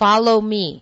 follow me.